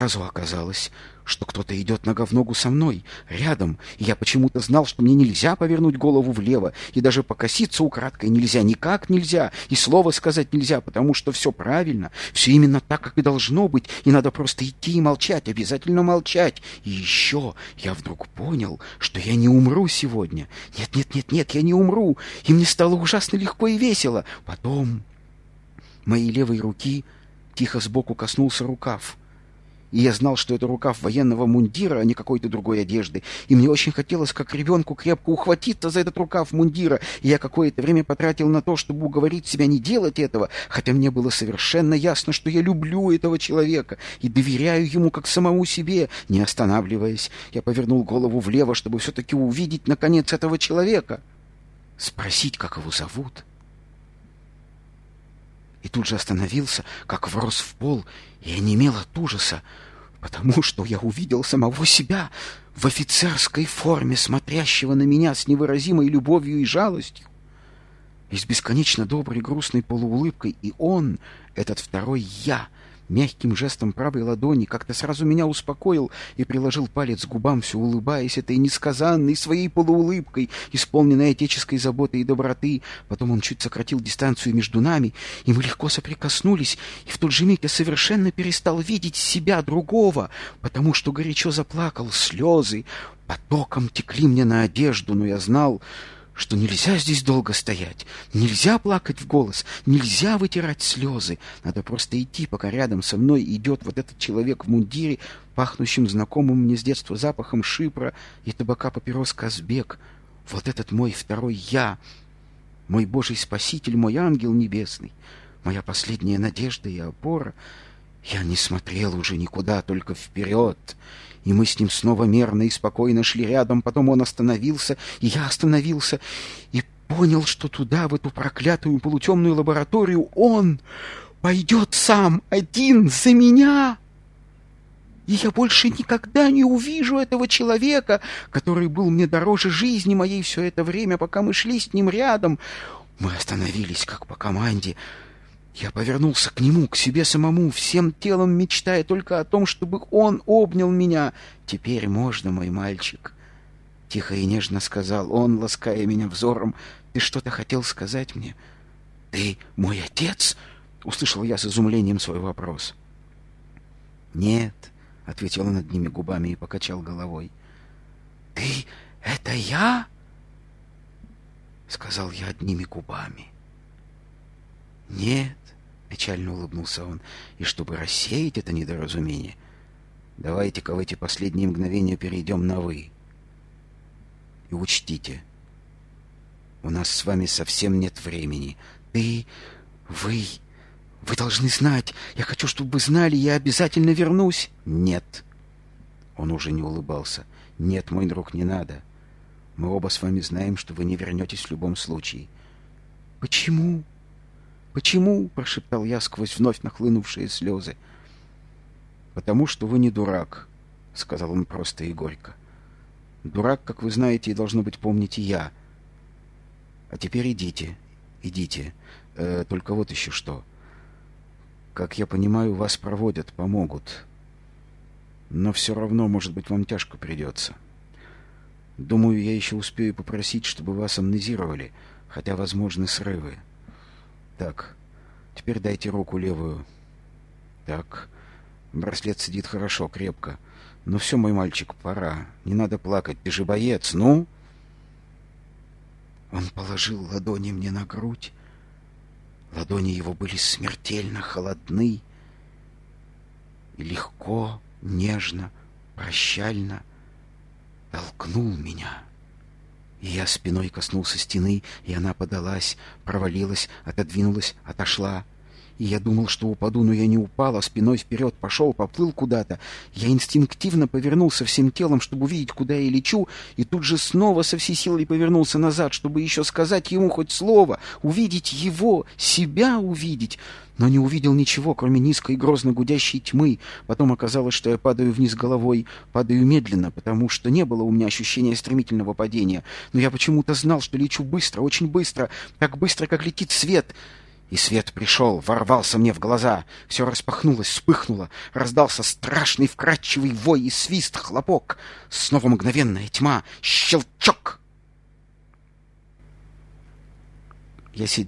Сразу оказалось, что кто-то идет нога в ногу со мной, рядом, и я почему-то знал, что мне нельзя повернуть голову влево, и даже покоситься украдкой нельзя, никак нельзя, и слова сказать нельзя, потому что все правильно, все именно так, как и должно быть, и надо просто идти и молчать, обязательно молчать. И еще я вдруг понял, что я не умру сегодня. Нет, нет, нет, нет, я не умру, и мне стало ужасно легко и весело. Потом моей левой руки тихо сбоку коснулся рукав — и я знал, что это рукав военного мундира, а не какой-то другой одежды. И мне очень хотелось, как ребенку, крепко ухватиться за этот рукав мундира. И я какое-то время потратил на то, чтобы уговорить себя не делать этого, хотя мне было совершенно ясно, что я люблю этого человека и доверяю ему как самому себе. Не останавливаясь, я повернул голову влево, чтобы все-таки увидеть, наконец, этого человека. Спросить, как его зовут. И тут же остановился, как врос в пол, и онемел от ужаса, потому что я увидел самого себя в офицерской форме, смотрящего на меня с невыразимой любовью и жалостью, и с бесконечно доброй грустной полуулыбкой, и он, этот второй я, мягким жестом правой ладони как-то сразу меня успокоил и приложил палец к губам, все улыбаясь этой несказанной своей полуулыбкой, исполненной отеческой заботы и доброты. Потом он чуть сократил дистанцию между нами, и мы легко соприкоснулись, и в тот же миг я совершенно перестал видеть себя другого, потому что горячо заплакал, слезы потоком текли мне на одежду, но я знал, что нельзя здесь долго стоять, нельзя плакать в голос, нельзя вытирать слезы. Надо просто идти, пока рядом со мной идет вот этот человек в мундире, пахнущим знакомым мне с детства запахом шипра и табака папирос Казбек. Вот этот мой второй я, мой Божий Спаситель, мой ангел небесный, моя последняя надежда и опора. Я не смотрел уже никуда, только вперед — и мы с ним снова мерно и спокойно шли рядом. Потом он остановился, и я остановился, и понял, что туда, в эту проклятую полутемную лабораторию, он пойдет сам, один, за меня. И я больше никогда не увижу этого человека, который был мне дороже жизни моей все это время, пока мы шли с ним рядом. Мы остановились, как по команде, — я повернулся к нему, к себе самому, всем телом мечтая только о том, чтобы он обнял меня. «Теперь можно, мой мальчик», — тихо и нежно сказал он, лаская меня взором. «Ты что-то хотел сказать мне?» «Ты мой отец?» — услышал я с изумлением свой вопрос. «Нет», — ответил он одними губами и покачал головой. «Ты — это я?» — сказал я одними губами. «Нет», — печально улыбнулся он, — «и чтобы рассеять это недоразумение, давайте-ка в эти последние мгновения перейдем на «вы». И учтите, у нас с вами совсем нет времени. Ты, вы, вы должны знать. Я хочу, чтобы вы знали, я обязательно вернусь. Нет. Он уже не улыбался. Нет, мой друг, не надо. Мы оба с вами знаем, что вы не вернетесь в любом случае. Почему? «Почему?» — прошептал я сквозь вновь нахлынувшие слезы. «Потому что вы не дурак», — сказал он просто и горько. «Дурак, как вы знаете, и должно быть помните я. А теперь идите, идите. Э, только вот еще что. Как я понимаю, вас проводят, помогут. Но все равно, может быть, вам тяжко придется. Думаю, я еще успею попросить, чтобы вас амнезировали, хотя возможны срывы. Так, теперь дайте руку левую. Так, браслет сидит хорошо, крепко. Ну все, мой мальчик, пора. Не надо плакать, ты же боец, ну? Он положил ладони мне на грудь. Ладони его были смертельно холодны. И легко, нежно, прощально толкнул меня. Я спиной коснулся стены, и она подалась, провалилась, отодвинулась, отошла. И я думал, что упаду, но я не упал, а спиной вперед пошел, поплыл куда-то. Я инстинктивно повернулся всем телом, чтобы увидеть, куда я лечу, и тут же снова со всей силой повернулся назад, чтобы еще сказать ему хоть слово, увидеть его, себя увидеть но не увидел ничего, кроме низкой и грозно гудящей тьмы. Потом оказалось, что я падаю вниз головой, падаю медленно, потому что не было у меня ощущения стремительного падения. Но я почему-то знал, что лечу быстро, очень быстро, так быстро, как летит свет. И свет пришел, ворвался мне в глаза. Все распахнулось, вспыхнуло. Раздался страшный вкрадчивый вой и свист, хлопок. Снова мгновенная тьма, щелчок. Я сидел.